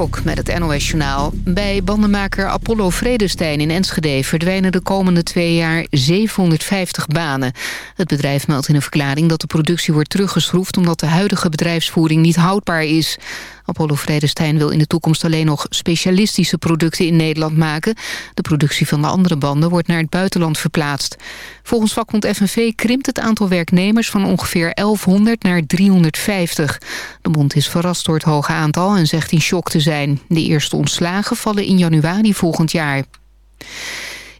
Kok met het NOS-journaal. Bij bandenmaker Apollo Vredestein in Enschede... verdwijnen de komende twee jaar 750 banen. Het bedrijf meldt in een verklaring dat de productie wordt teruggeschroefd... omdat de huidige bedrijfsvoering niet houdbaar is. Apollo Vredestein wil in de toekomst alleen nog specialistische producten in Nederland maken. De productie van de andere banden wordt naar het buitenland verplaatst. Volgens vakbond FNV krimpt het aantal werknemers van ongeveer 1100 naar 350. De bond is verrast door het hoge aantal en zegt in shock te zijn. De eerste ontslagen vallen in januari volgend jaar.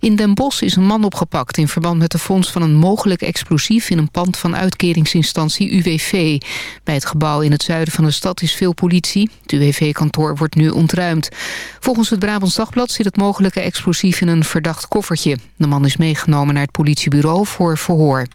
In Den Bosch is een man opgepakt in verband met de fonds van een mogelijk explosief in een pand van uitkeringsinstantie UWV. Bij het gebouw in het zuiden van de stad is veel politie. Het UWV-kantoor wordt nu ontruimd. Volgens het Brabants Dagblad zit het mogelijke explosief in een verdacht koffertje. De man is meegenomen naar het politiebureau voor verhoor.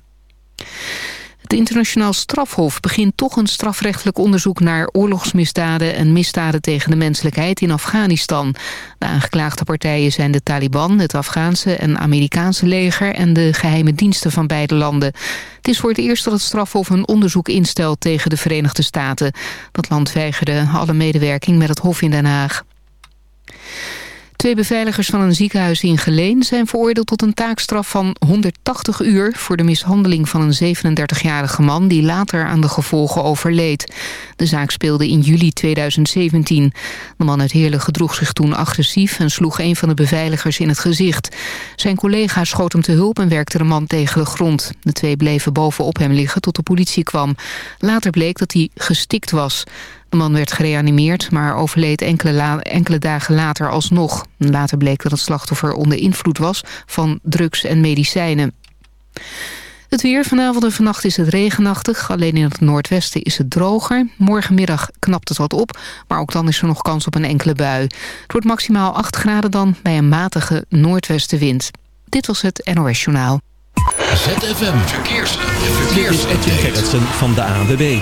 Het internationaal strafhof begint toch een strafrechtelijk onderzoek naar oorlogsmisdaden en misdaden tegen de menselijkheid in Afghanistan. De aangeklaagde partijen zijn de Taliban, het Afghaanse en Amerikaanse leger en de geheime diensten van beide landen. Het is voor het eerst dat het strafhof een onderzoek instelt tegen de Verenigde Staten. Dat land weigerde alle medewerking met het hof in Den Haag. Twee beveiligers van een ziekenhuis in Geleen zijn veroordeeld tot een taakstraf van 180 uur voor de mishandeling van een 37-jarige man die later aan de gevolgen overleed. De zaak speelde in juli 2017. De man uit Heerlen gedroeg zich toen agressief en sloeg een van de beveiligers in het gezicht. Zijn collega schoot hem te hulp en werkte de man tegen de grond. De twee bleven bovenop hem liggen tot de politie kwam. Later bleek dat hij gestikt was. De man werd gereanimeerd, maar overleed enkele, enkele dagen later alsnog. Later bleek dat het slachtoffer onder invloed was van drugs en medicijnen. Het weer vanavond en vannacht is het regenachtig. Alleen in het noordwesten is het droger. Morgenmiddag knapt het wat op, maar ook dan is er nog kans op een enkele bui. Het wordt maximaal 8 graden dan bij een matige noordwestenwind. Dit was het NOS Journaal. ZFM Verkeers. Verkeers. Dit is Edwin van de ANWB.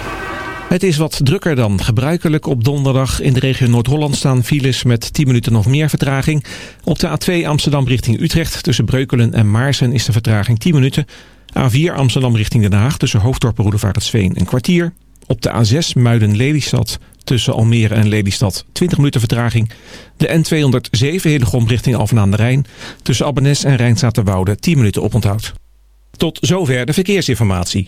Het is wat drukker dan gebruikelijk op donderdag. In de regio Noord-Holland staan files met 10 minuten of meer vertraging. Op de A2 Amsterdam richting Utrecht tussen Breukelen en Maarsen is de vertraging 10 minuten. A4 Amsterdam richting Den Haag tussen Hoofddorp en Roedevaartsveen een kwartier. Op de A6 Muiden-Lelystad tussen Almere en Lelystad 20 minuten vertraging. De N207 Hillegom richting Alphen aan de Rijn tussen Abbenes en Rijnstaterwoude 10 minuten oponthoud. Tot zover de verkeersinformatie.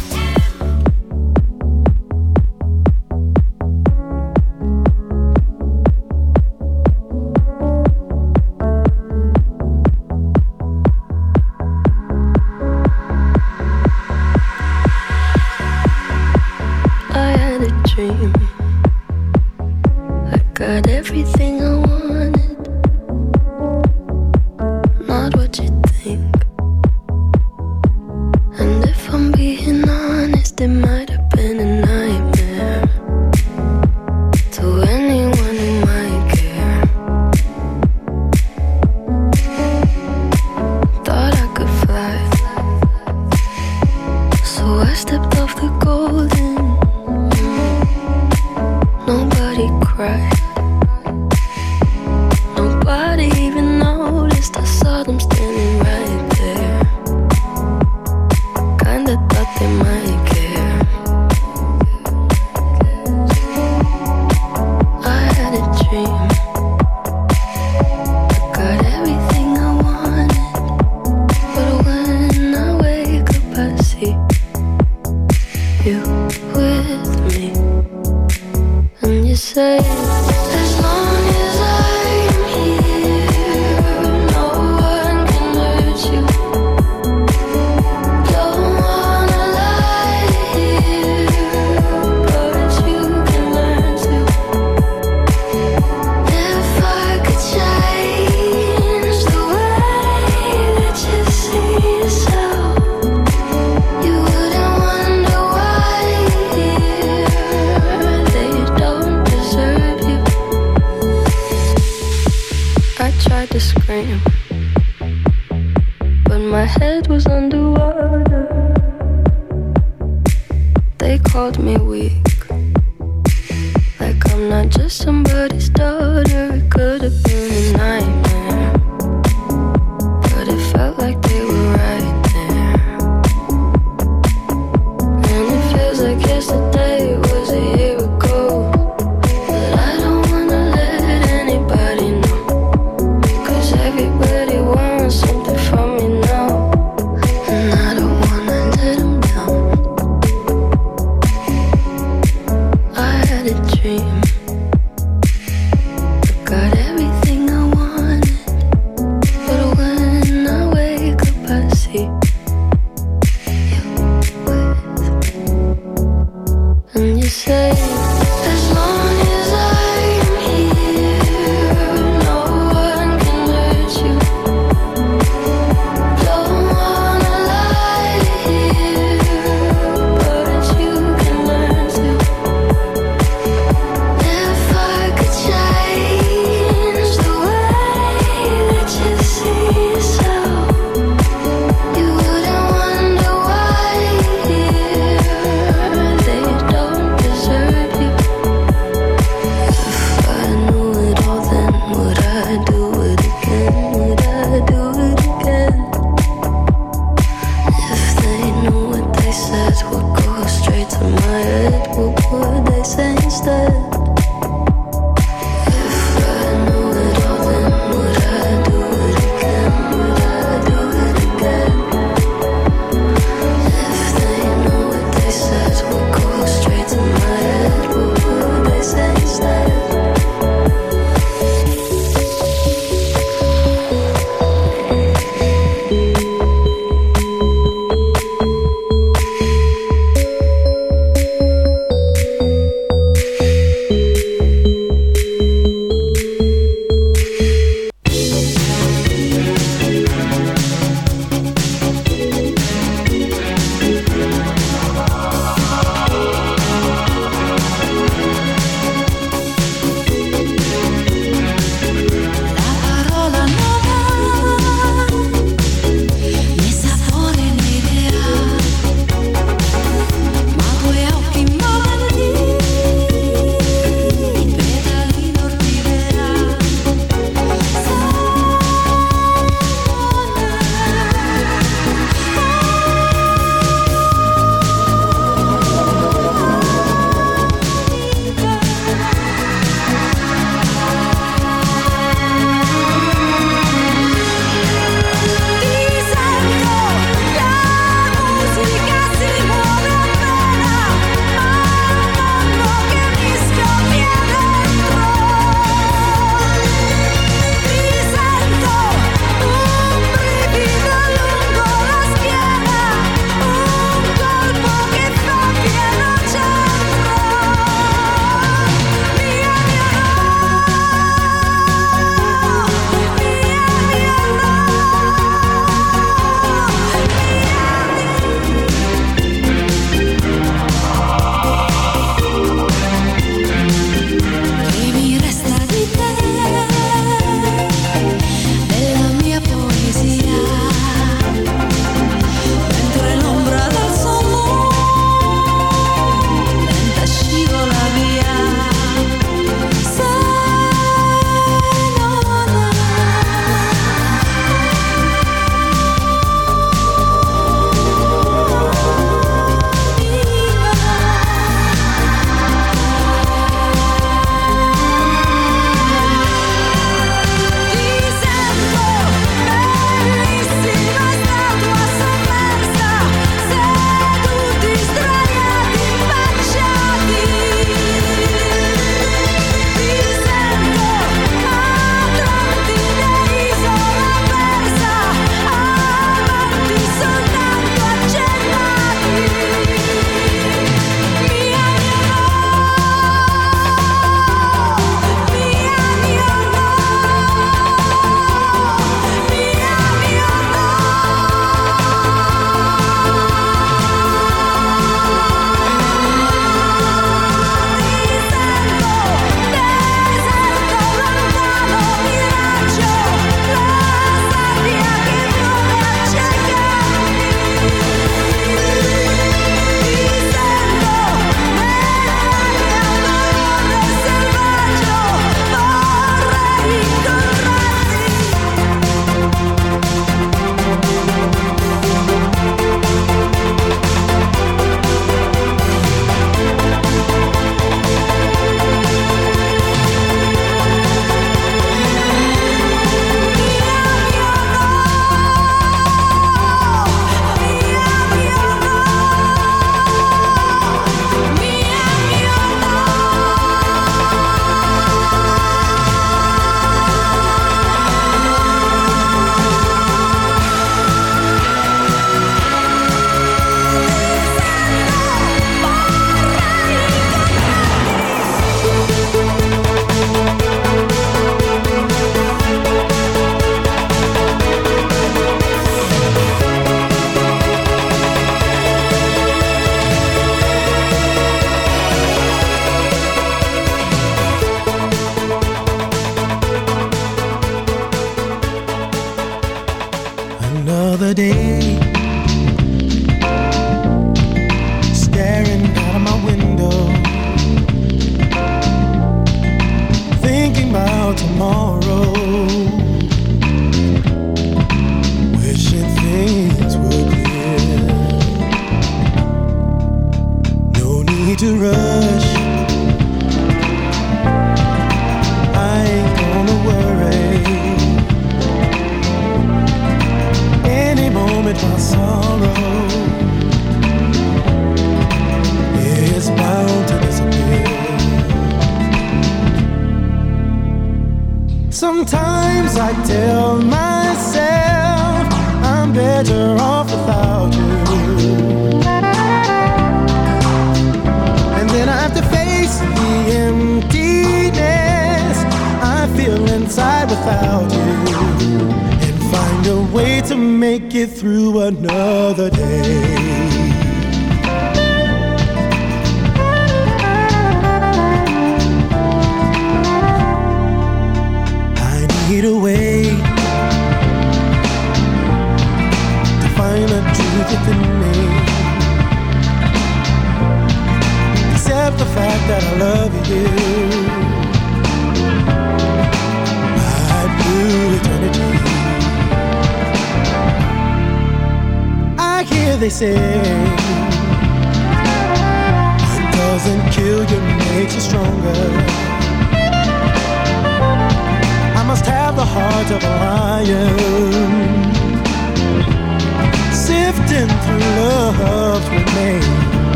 Everything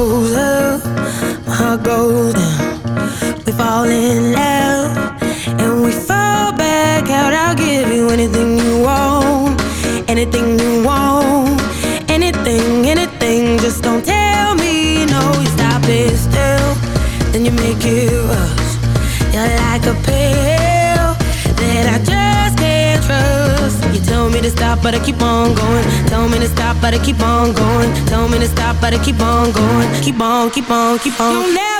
frozen, my heart goes down. We fall in love and we fall back out. I'll give you anything you want, anything you but keep on going. Don't mean to stop, but I keep on going. Keep on, keep on, keep on. You'll never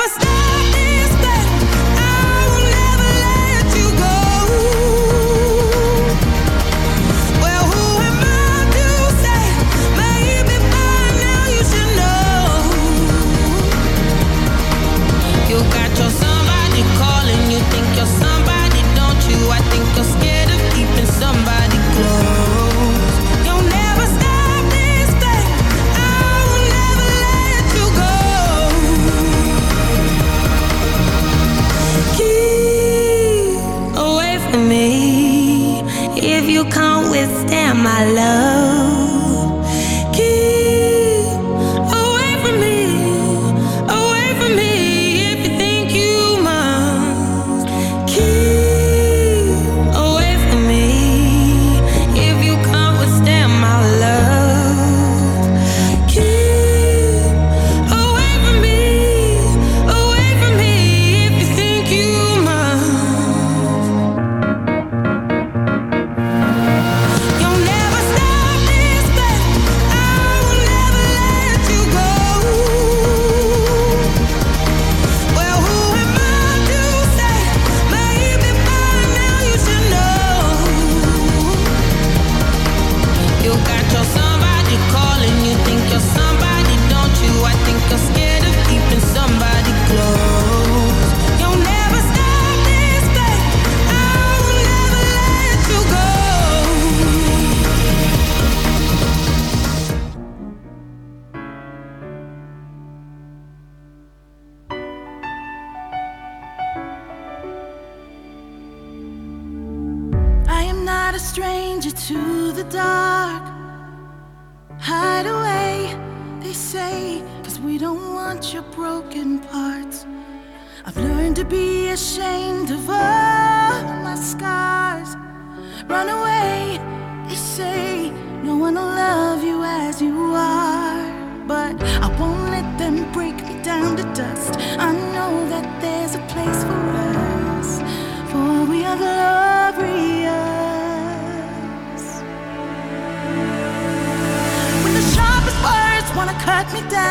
me down,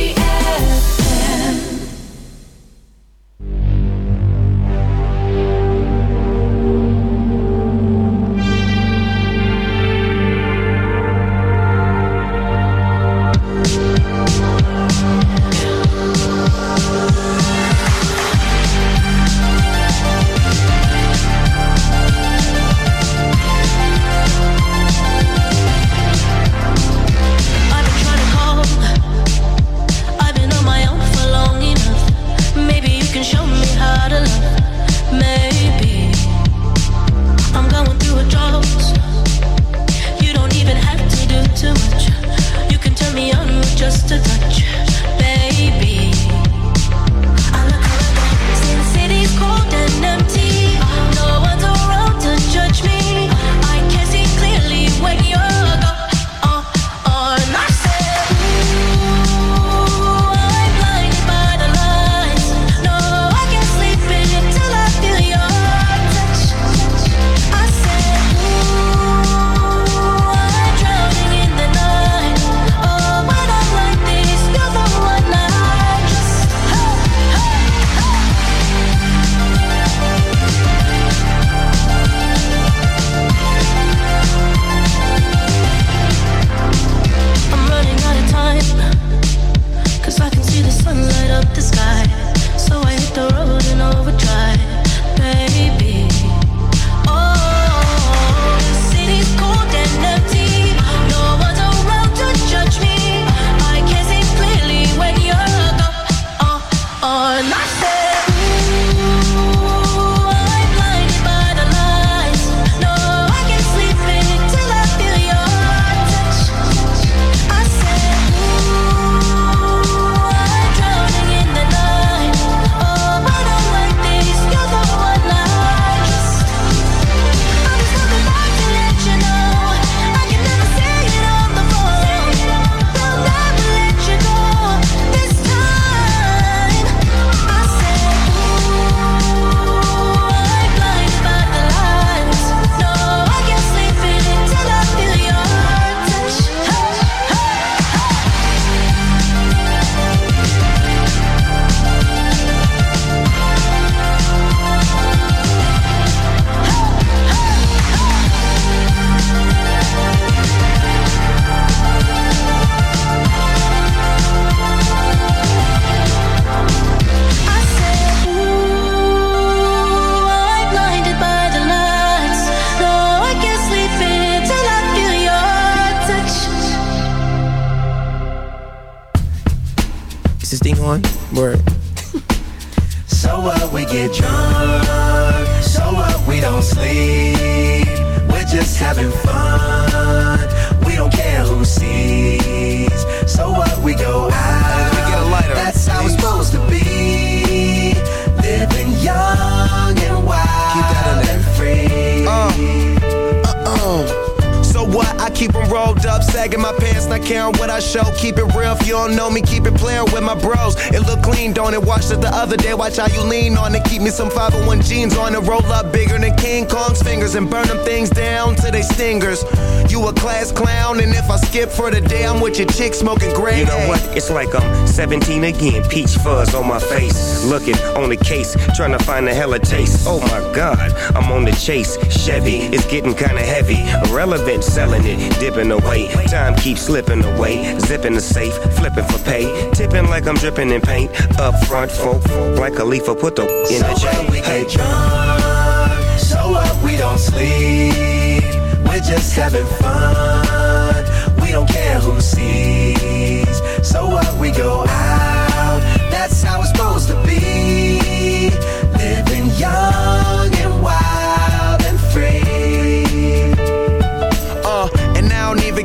Like I'm 17 again. Peach fuzz on my face. Looking on the case, trying to find a hella taste. Oh my god, I'm on the chase. Chevy, it's getting kinda heavy. Irrelevant, selling it, dipping away. Time keeps slipping away. Zipping the safe, flipping for pay. Tipping like I'm dripping in paint. Up front, folk, like a leaf, put the in the what we get drunk, so what we don't sleep. We're just having fun. We don't care who sees.